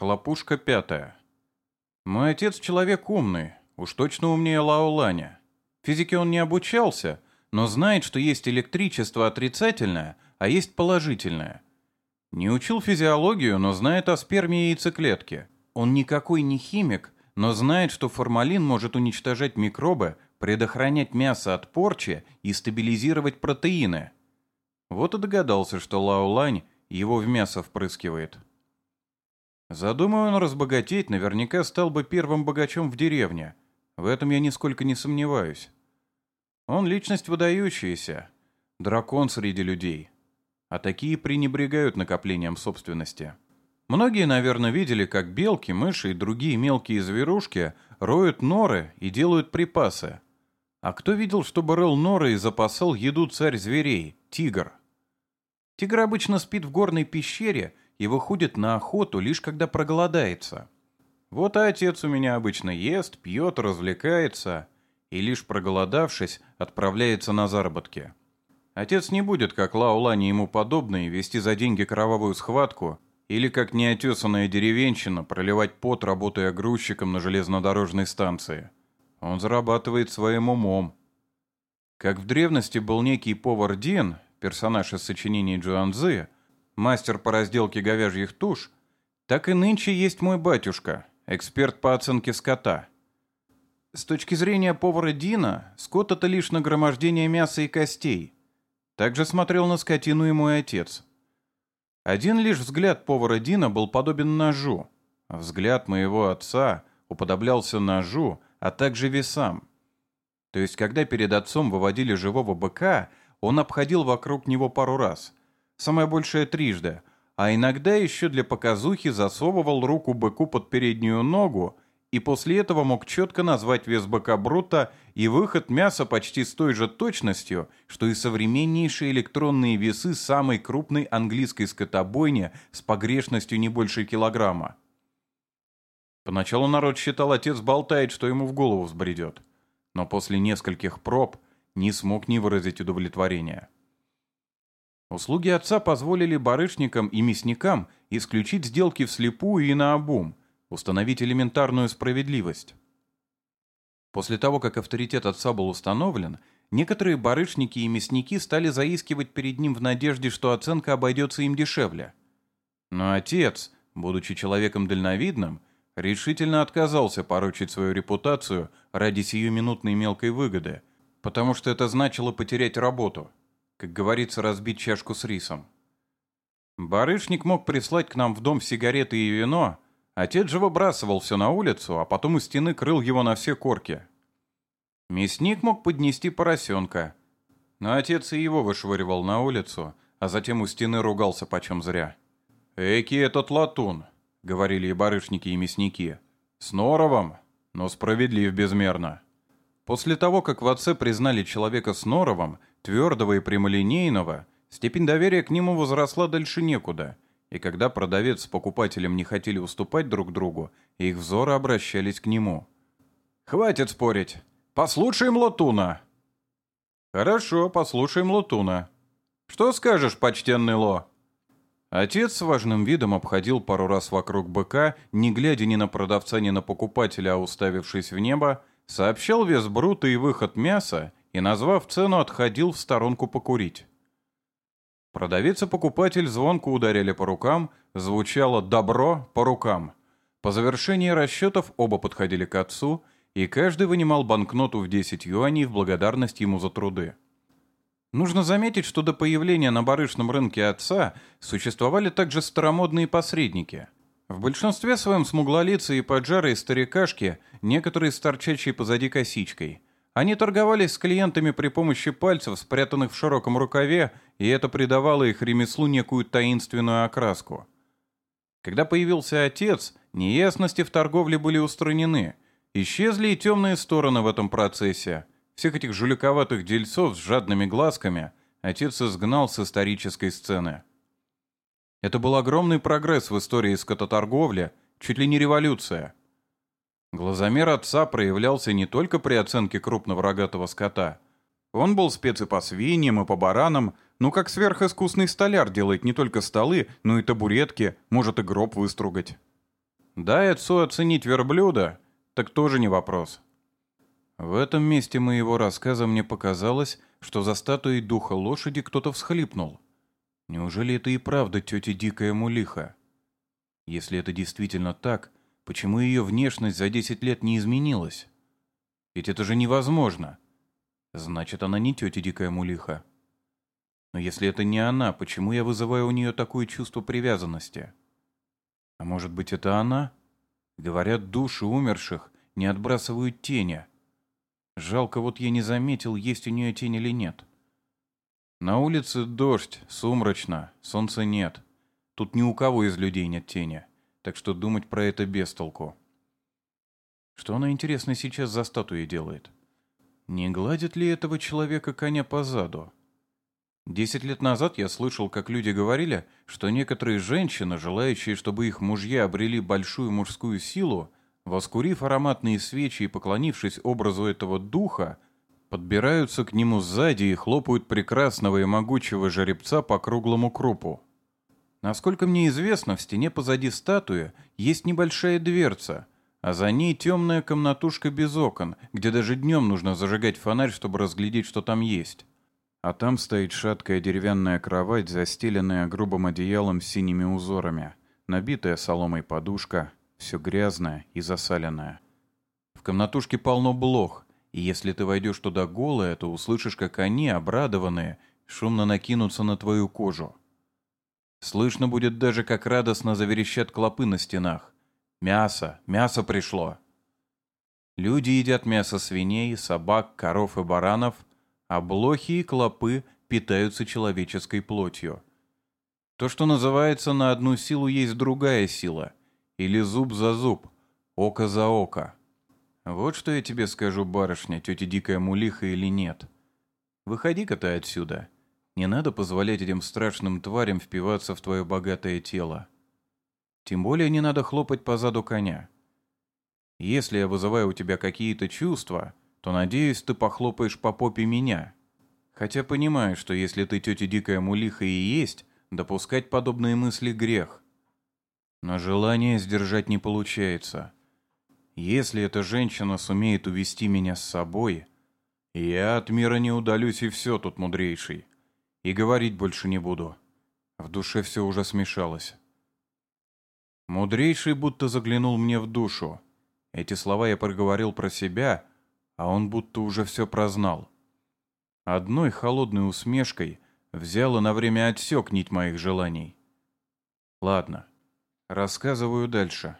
Хлопушка пятая. Мой отец человек умный, уж точно умнее Лаоланя. Физике он не обучался, но знает, что есть электричество отрицательное, а есть положительное. Не учил физиологию, но знает о сперме и яйцеклетке. Он никакой не химик, но знает, что формалин может уничтожать микробы, предохранять мясо от порчи и стабилизировать протеины. Вот и догадался, что Лаолань его в мясо впрыскивает. Задумаю он разбогатеть, наверняка стал бы первым богачом в деревне. В этом я нисколько не сомневаюсь. Он личность выдающаяся, дракон среди людей. А такие пренебрегают накоплением собственности. Многие, наверное, видели, как белки, мыши и другие мелкие зверушки роют норы и делают припасы. А кто видел, чтобы рыл норы и запасал еду царь зверей, тигр? Тигр обычно спит в горной пещере и выходит на охоту лишь когда проголодается. Вот и отец у меня обычно ест, пьет, развлекается, и лишь проголодавшись, отправляется на заработки. Отец не будет, как Лаулани ему подобные, вести за деньги кровавую схватку или, как неотесанная деревенщина, проливать пот, работая грузчиком на железнодорожной станции. Он зарабатывает своим умом. Как в древности был некий повар Дин, персонаж из сочинений Джуанзы, мастер по разделке говяжьих туш, так и нынче есть мой батюшка, эксперт по оценке скота. С точки зрения повара Дина, скот — это лишь нагромождение мяса и костей. Также смотрел на скотину и мой отец. Один лишь взгляд повара Дина был подобен ножу. Взгляд моего отца уподоблялся ножу, а также весам. То есть, когда перед отцом выводили живого быка, он обходил вокруг него пару раз — самое большее трижды, а иногда еще для показухи засовывал руку быку под переднюю ногу и после этого мог четко назвать вес быка брута и выход мяса почти с той же точностью, что и современнейшие электронные весы самой крупной английской скотобойни с погрешностью не больше килограмма. Поначалу народ считал, отец болтает, что ему в голову взбредет. Но после нескольких проб не смог не выразить удовлетворения. Услуги отца позволили барышникам и мясникам исключить сделки вслепую и наобум, установить элементарную справедливость. После того, как авторитет отца был установлен, некоторые барышники и мясники стали заискивать перед ним в надежде, что оценка обойдется им дешевле. Но отец, будучи человеком дальновидным, решительно отказался поручить свою репутацию ради сиюминутной мелкой выгоды, потому что это значило потерять работу – как говорится, разбить чашку с рисом. Барышник мог прислать к нам в дом сигареты и вино, отец же выбрасывал все на улицу, а потом у стены крыл его на все корки. Мясник мог поднести поросенка, но отец и его вышвыривал на улицу, а затем у стены ругался почем зря. «Эки этот латун», — говорили и барышники, и мясники, — «с норовом, но справедлив безмерно». После того, как в отце признали человека с норовом, твердого и прямолинейного, степень доверия к нему возросла дальше некуда, и когда продавец с покупателем не хотели уступать друг другу, их взоры обращались к нему. «Хватит спорить! Послушаем Лотуна!» «Хорошо, послушаем Лотуна. Что скажешь, почтенный Ло?» Отец с важным видом обходил пару раз вокруг быка, не глядя ни на продавца, ни на покупателя, а уставившись в небо, сообщал вес брута и выход мяса и, назвав цену, отходил в сторонку покурить. Продавец и покупатель звонко ударили по рукам, звучало «добро» по рукам. По завершении расчетов оба подходили к отцу, и каждый вынимал банкноту в 10 юаней в благодарность ему за труды. Нужно заметить, что до появления на барышном рынке отца существовали также старомодные посредники. В большинстве своем смуглолицые и поджарые старикашки, некоторые с торчащей позади косичкой – они торговались с клиентами при помощи пальцев, спрятанных в широком рукаве, и это придавало их ремеслу некую таинственную окраску. Когда появился отец, неясности в торговле были устранены. Исчезли и темные стороны в этом процессе. Всех этих жуликоватых дельцов с жадными глазками отец изгнал с исторической сцены. Это был огромный прогресс в истории скототорговли, чуть ли не революция – Глазомер отца проявлялся не только при оценке крупного рогатого скота. Он был спец и по свиньям, и по баранам, ну как сверхискусный столяр делает не только столы, но и табуретки, может и гроб выстругать. Дай отцу оценить верблюда, так тоже не вопрос. В этом месте моего рассказа мне показалось, что за статуей духа лошади кто-то всхлипнул. Неужели это и правда тетя Дикая Мулиха? Если это действительно так, почему ее внешность за 10 лет не изменилась? Ведь это же невозможно. Значит, она не тетя Дикая Мулиха. Но если это не она, почему я вызываю у нее такое чувство привязанности? А может быть, это она? Говорят, души умерших не отбрасывают тени. Жалко, вот я не заметил, есть у нее тень или нет. На улице дождь, сумрачно, солнца нет. Тут ни у кого из людей нет тени, так что думать про это без толку. Что она, интересно, сейчас за статуей делает? Не гладит ли этого человека коня по заду? Десять лет назад я слышал, как люди говорили, что некоторые женщины, желающие, чтобы их мужья обрели большую мужскую силу, воскурив ароматные свечи и поклонившись образу этого духа, подбираются к нему сзади и хлопают прекрасного и могучего жеребца по круглому крупу. Насколько мне известно, в стене позади статуи есть небольшая дверца, а за ней темная комнатушка без окон, где даже днем нужно зажигать фонарь, чтобы разглядеть, что там есть. А там стоит шаткая деревянная кровать, застеленная грубым одеялом с синими узорами, набитая соломой подушка, все грязное и засаленное. В комнатушке полно блох, и если ты войдешь туда голая, то услышишь, как они, обрадованные, шумно накинутся на твою кожу. Слышно будет даже, как радостно заверещат клопы на стенах. Мясо, мясо пришло. Люди едят мясо свиней, собак, коров и баранов, а блохи и клопы питаются человеческой плотью. То, что называется на одну силу, есть другая сила. Или зуб за зуб, око за око. Вот что я тебе скажу, барышня, тетя Дикая Мулиха или нет. Выходи-ка ты отсюда. Не надо позволять этим страшным тварям впиваться в твое богатое тело. Тем более не надо хлопать по заду коня. Если я вызываю у тебя какие-то чувства, то, надеюсь, ты похлопаешь по попе меня. Хотя понимаю, что если ты тетя Дикая Мулиха и есть, допускать подобные мысли грех. Но желание сдержать не получается. Если эта женщина сумеет увести меня с собой, я от мира не удалюсь и все тут мудрейший. И говорить больше не буду. В душе все уже смешалось. Мудрейший будто заглянул мне в душу. Эти слова я проговорил про себя, а он будто уже все прознал. Одной холодной усмешкой взял на время отсек нить моих желаний. Ладно, рассказываю дальше.